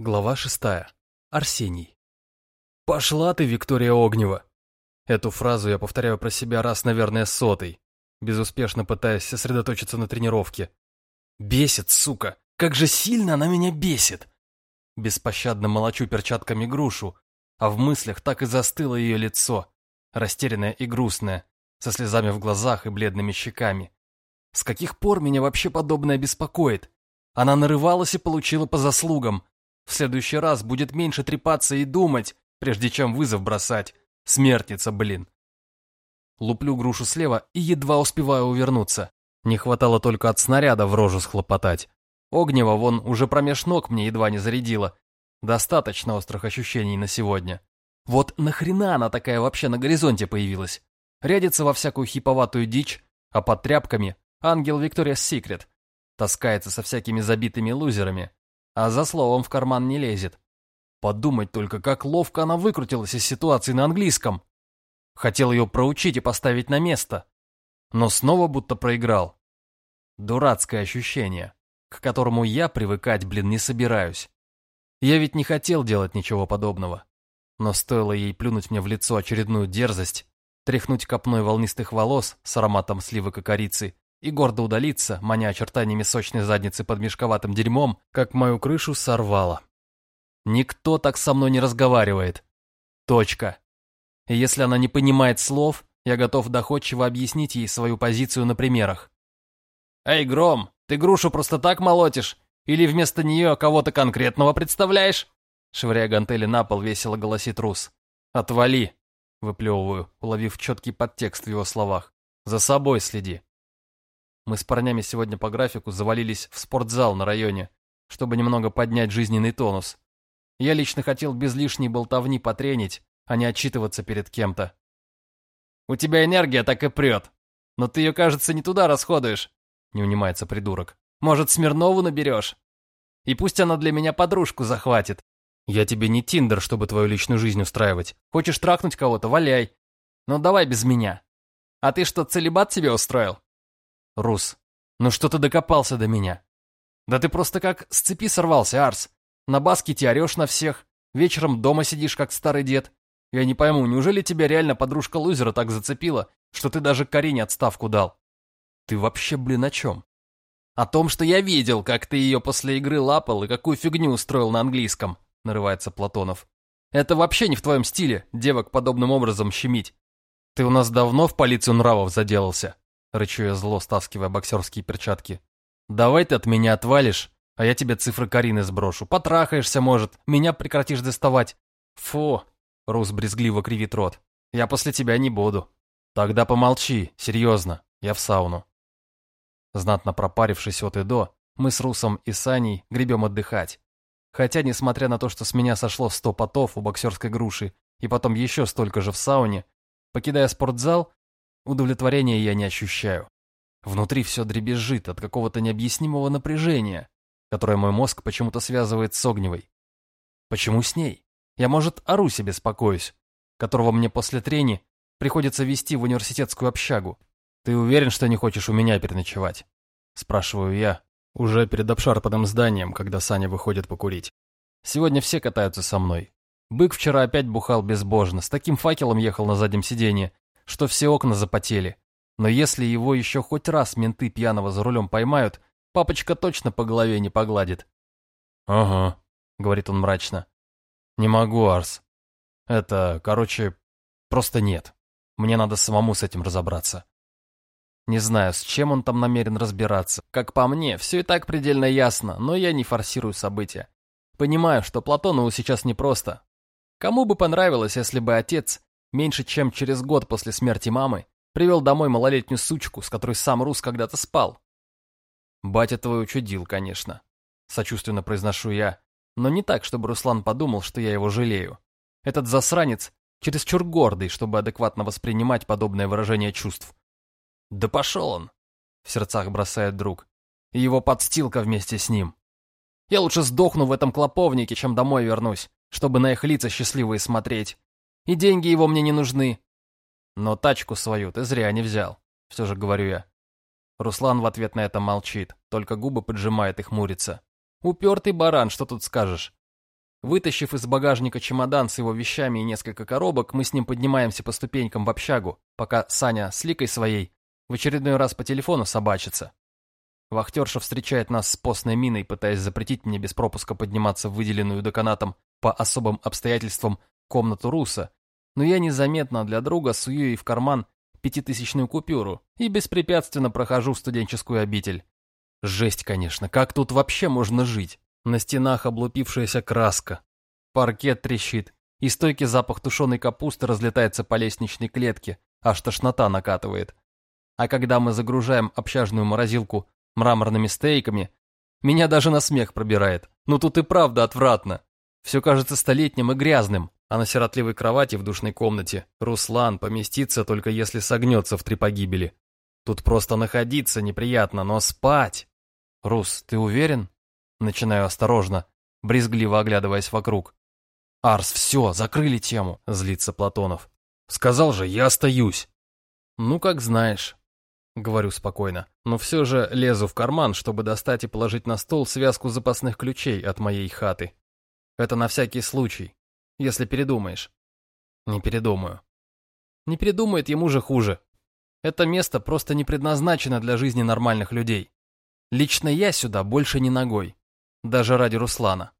Глава шестая. Арсений. «Пошла ты, Виктория Огнева!» Эту фразу я повторяю про себя раз, наверное, сотый, безуспешно пытаясь сосредоточиться на тренировке. Бесит, сука! Как же сильно она меня бесит! Беспощадно молочу перчатками грушу, а в мыслях так и застыло ее лицо, растерянное и грустное, со слезами в глазах и бледными щеками. С каких пор меня вообще подобное беспокоит? Она нарывалась и получила по заслугам. В следующий раз будет меньше трепаться и думать, прежде чем вызов бросать. Смертница, блин. Луплю грушу слева и едва успеваю увернуться. Не хватало только от снаряда в рожу схлопотать. Огнева вон уже промеж ног мне едва не зарядила. Достаточно острых ощущений на сегодня. Вот нахрена она такая вообще на горизонте появилась? Рядится во всякую хиповатую дичь, а под тряпками ангел Викториас Секрет. Таскается со всякими забитыми лузерами, а за словом в карман не лезет. Подумать только, как ловко она выкрутилась из ситуации на английском. Хотел ее проучить и поставить на место. Но снова будто проиграл. Дурацкое ощущение, к которому я привыкать, блин, не собираюсь. Я ведь не хотел делать ничего подобного. Но стоило ей плюнуть мне в лицо очередную дерзость, тряхнуть копной волнистых волос с ароматом сливок и корицы и гордо удалиться, маня очертаниями сочной задницы под мешковатым дерьмом, как мою крышу сорвало. Никто так со мной не разговаривает. Точка. И если она не понимает слов, я готов доходчиво объяснить ей свою позицию на примерах. «Эй, Гром, ты грушу просто так молотишь? Или вместо нее кого-то конкретного представляешь?» Швыряя гантели на пол, весело голосит Рус. «Отвали!» — выплевываю, уловив четкий подтекст в его словах. «За собой следи!» Мы с парнями сегодня по графику завалились в спортзал на районе, чтобы немного поднять жизненный тонус. Я лично хотел без лишней болтовни потренить, а не отчитываться перед кем-то. «У тебя энергия так и прет, но ты ее, кажется, не туда расходуешь», — не унимается придурок. «Может, Смирнову наберешь? И пусть она для меня подружку захватит. Я тебе не Тиндер, чтобы твою личную жизнь устраивать. Хочешь трахнуть кого-то, валяй. Но давай без меня. А ты что, целебат себе устроил?» «Рус, ну что ты докопался до меня?» «Да ты просто как с цепи сорвался, Арс. На баскете орешь на всех, вечером дома сидишь, как старый дед. Я не пойму, неужели тебя реально подружка лузера так зацепила, что ты даже Карине отставку дал? Ты вообще, блин, о чем? О том, что я видел, как ты ее после игры лапал и какую фигню устроил на английском, нарывается Платонов. Это вообще не в твоем стиле, девок подобным образом щемить. Ты у нас давно в полицию нравов заделался, рычу я зло, стаскивая боксерские перчатки. Давай ты от меня отвалишь, а я тебе цифры Карины сброшу. Потрахаешься, может, меня прекратишь доставать. Фу, Рус брезгливо кривит рот. Я после тебя не буду. Тогда помолчи, серьезно, я в сауну. Знатно пропарившись от и до, мы с Русом и Саней гребем отдыхать. Хотя, несмотря на то, что с меня сошло сто потов у боксерской груши и потом еще столько же в сауне, покидая спортзал, удовлетворения я не ощущаю. Внутри все дребезжит от какого-то необъяснимого напряжения, которое мой мозг почему-то связывает с Огневой. Почему с ней? Я, может, о Русе беспокоюсь, которого мне после трени приходится вести в университетскую общагу. Ты уверен, что не хочешь у меня переночевать? Спрашиваю я, уже перед обшарпанным зданием, когда Саня выходит покурить. Сегодня все катаются со мной. Бык вчера опять бухал безбожно, с таким факелом ехал на заднем сиденье, что все окна запотели. Но если его еще хоть раз менты пьяного за рулем поймают, Папочка точно по голове не погладит. «Ага», — говорит он мрачно. «Не могу, Арс. Это, короче, просто нет. Мне надо самому с этим разобраться». Не знаю, с чем он там намерен разбираться. Как по мне, все и так предельно ясно, но я не форсирую события. Понимаю, что Платонову сейчас непросто. Кому бы понравилось, если бы отец, меньше чем через год после смерти мамы, привел домой малолетнюю сучку, с которой сам Рус когда-то спал, «Батя твой учудил, конечно», — сочувственно произношу я, но не так, чтобы Руслан подумал, что я его жалею. Этот засранец чересчур гордый, чтобы адекватно воспринимать подобное выражение чувств. «Да пошел он!» — в сердцах бросает друг. «И его подстилка вместе с ним. Я лучше сдохну в этом клоповнике, чем домой вернусь, чтобы на их лица счастливые смотреть. И деньги его мне не нужны. Но тачку свою ты зря не взял, все же говорю я. Руслан в ответ на это молчит, только губы поджимает и хмурится. Упертый баран, что тут скажешь? Вытащив из багажника чемодан с его вещами и несколько коробок, мы с ним поднимаемся по ступенькам в общагу, пока Саня с Ликой своей в очередной раз по телефону собачится. Вахтерша встречает нас с постной миной, пытаясь запретить мне без пропуска подниматься в выделенную деканатом по особым обстоятельствам комнату Руса, но я незаметно для друга сую ей в карман пятитысячную купюру и беспрепятственно прохожу в студенческую обитель. Жесть, конечно, как тут вообще можно жить? На стенах облупившаяся краска, паркет трещит, и стойкий запах тушеной капусты разлетается по лестничной клетке, аж тошнота накатывает. А когда мы загружаем общажную морозилку мраморными стейками, меня даже на смех пробирает. Ну тут и правда отвратно. Все кажется столетним и грязным, а на сиротливой кровати в душной комнате Руслан поместится только если согнется в три погибели. Тут просто находиться неприятно, но спать... Рус, ты уверен? Начинаю осторожно, брезгливо оглядываясь вокруг. «Арс, все, закрыли тему», — злится Платонов. «Сказал же, я остаюсь». «Ну, как знаешь», — говорю спокойно, но все же лезу в карман, чтобы достать и положить на стол связку запасных ключей от моей хаты. Это на всякий случай, если передумаешь. Не передумаю. Не передумает, ему же хуже. Это место просто не предназначено для жизни нормальных людей. Лично я сюда больше не ногой. Даже ради Руслана.